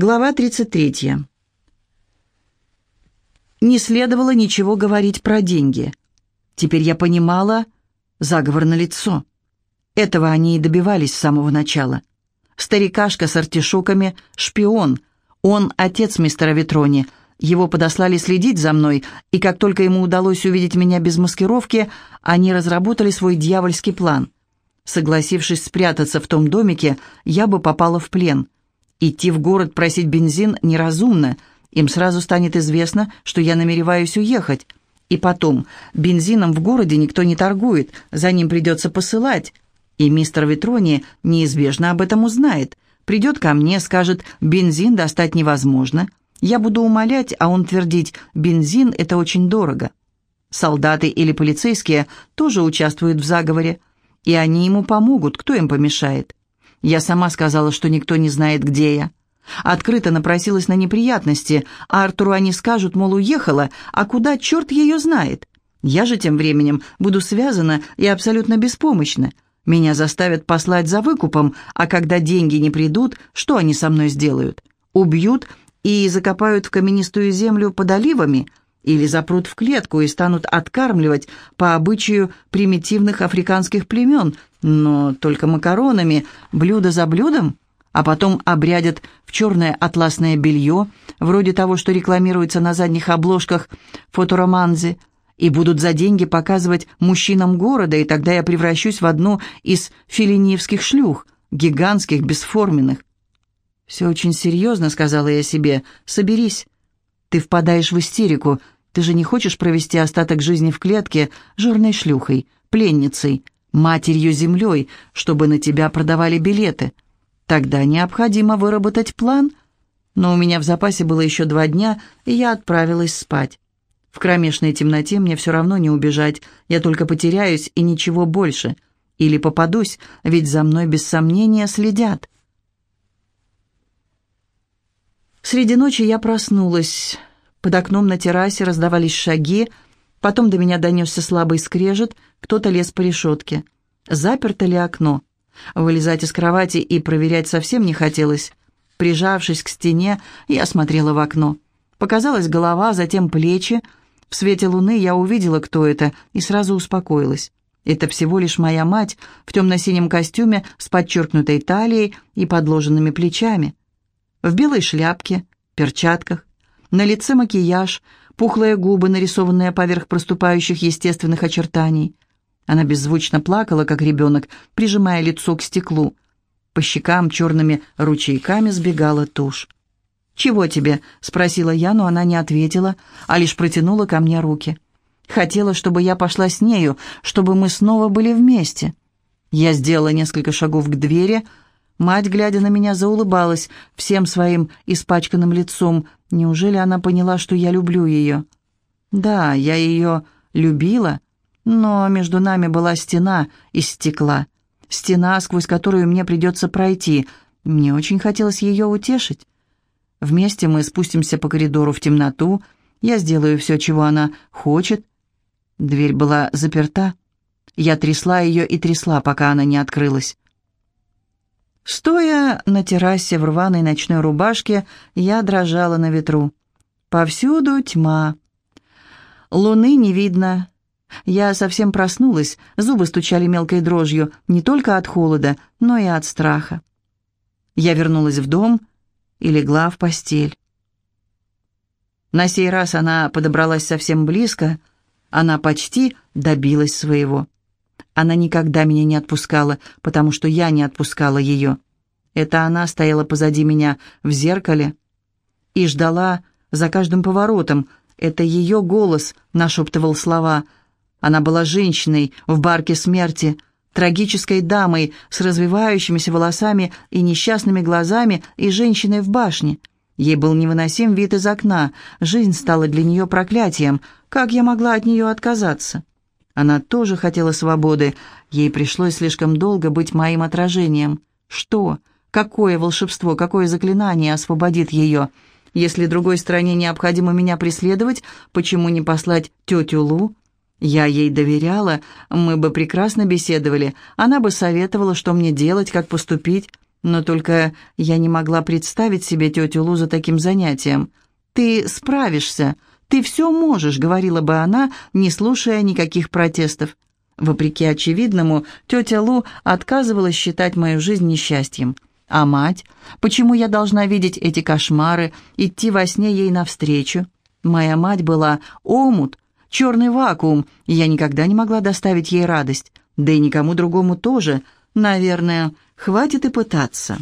Глава 33. Не следовало ничего говорить про деньги. Теперь я понимала заговор на лицо. Этого они и добивались с самого начала. Старикашка с артишоками — шпион. Он отец мистера Ветрони. Его подослали следить за мной, и как только ему удалось увидеть меня без маскировки, они разработали свой дьявольский план. Согласившись спрятаться в том домике, я бы попала в плен — Идти в город просить бензин неразумно. Им сразу станет известно, что я намереваюсь уехать. И потом, бензином в городе никто не торгует, за ним придется посылать. И мистер Витрони неизбежно об этом узнает. Придет ко мне, скажет, бензин достать невозможно. Я буду умолять, а он твердить, бензин – это очень дорого. Солдаты или полицейские тоже участвуют в заговоре, и они ему помогут, кто им помешает. Я сама сказала, что никто не знает, где я. Открыто напросилась на неприятности, а Артуру они скажут, мол, уехала, а куда черт ее знает. Я же тем временем буду связана и абсолютно беспомощна. Меня заставят послать за выкупом, а когда деньги не придут, что они со мной сделают? Убьют и закопают в каменистую землю под оливами – или запрут в клетку и станут откармливать по обычаю примитивных африканских племен, но только макаронами, блюдо за блюдом, а потом обрядят в черное атласное белье, вроде того, что рекламируется на задних обложках фотороманзы, и будут за деньги показывать мужчинам города, и тогда я превращусь в одну из филинивских шлюх, гигантских, бесформенных. «Все очень серьезно», — сказала я себе, — «соберись». Ты впадаешь в истерику, ты же не хочешь провести остаток жизни в клетке жирной шлюхой, пленницей, матерью-землей, чтобы на тебя продавали билеты. Тогда необходимо выработать план. Но у меня в запасе было еще два дня, и я отправилась спать. В кромешной темноте мне все равно не убежать, я только потеряюсь и ничего больше. Или попадусь, ведь за мной без сомнения следят. Среди ночи я проснулась. Под окном на террасе раздавались шаги, потом до меня донесся слабый скрежет, кто-то лез по решетке. Заперто ли окно? Вылезать из кровати и проверять совсем не хотелось. Прижавшись к стене, я смотрела в окно. Показалась голова, затем плечи. В свете луны я увидела, кто это, и сразу успокоилась. Это всего лишь моя мать в темно-синем костюме с подчеркнутой талией и подложенными плечами. В белой шляпке, перчатках, на лице макияж, пухлые губы, нарисованные поверх проступающих естественных очертаний. Она беззвучно плакала, как ребенок, прижимая лицо к стеклу. По щекам черными ручейками сбегала тушь. «Чего тебе?» — спросила я, но она не ответила, а лишь протянула ко мне руки. Хотела, чтобы я пошла с нею, чтобы мы снова были вместе. Я сделала несколько шагов к двери, — Мать, глядя на меня, заулыбалась всем своим испачканным лицом. Неужели она поняла, что я люблю ее? Да, я ее любила, но между нами была стена из стекла. Стена, сквозь которую мне придется пройти. Мне очень хотелось ее утешить. Вместе мы спустимся по коридору в темноту. Я сделаю все, чего она хочет. Дверь была заперта. Я трясла ее и трясла, пока она не открылась. Стоя на террасе в рваной ночной рубашке, я дрожала на ветру. Повсюду тьма. Луны не видно. Я совсем проснулась, зубы стучали мелкой дрожью, не только от холода, но и от страха. Я вернулась в дом и легла в постель. На сей раз она подобралась совсем близко, она почти добилась своего. Она никогда меня не отпускала, потому что я не отпускала ее. Это она стояла позади меня в зеркале и ждала за каждым поворотом. Это ее голос нашептывал слова. Она была женщиной в барке смерти, трагической дамой с развивающимися волосами и несчастными глазами и женщиной в башне. Ей был невыносим вид из окна. Жизнь стала для нее проклятием. Как я могла от нее отказаться? Она тоже хотела свободы. Ей пришлось слишком долго быть моим отражением. Что? Какое волшебство, какое заклинание освободит ее? Если другой стране необходимо меня преследовать, почему не послать тетю Лу? Я ей доверяла, мы бы прекрасно беседовали. Она бы советовала, что мне делать, как поступить. Но только я не могла представить себе тетю Лу за таким занятием. «Ты справишься, ты все можешь», — говорила бы она, не слушая никаких протестов. Вопреки очевидному, тетя Лу отказывалась считать мою жизнь несчастьем. А мать? Почему я должна видеть эти кошмары, идти во сне ей навстречу? Моя мать была омут, черный вакуум, и я никогда не могла доставить ей радость. Да и никому другому тоже. Наверное, хватит и пытаться.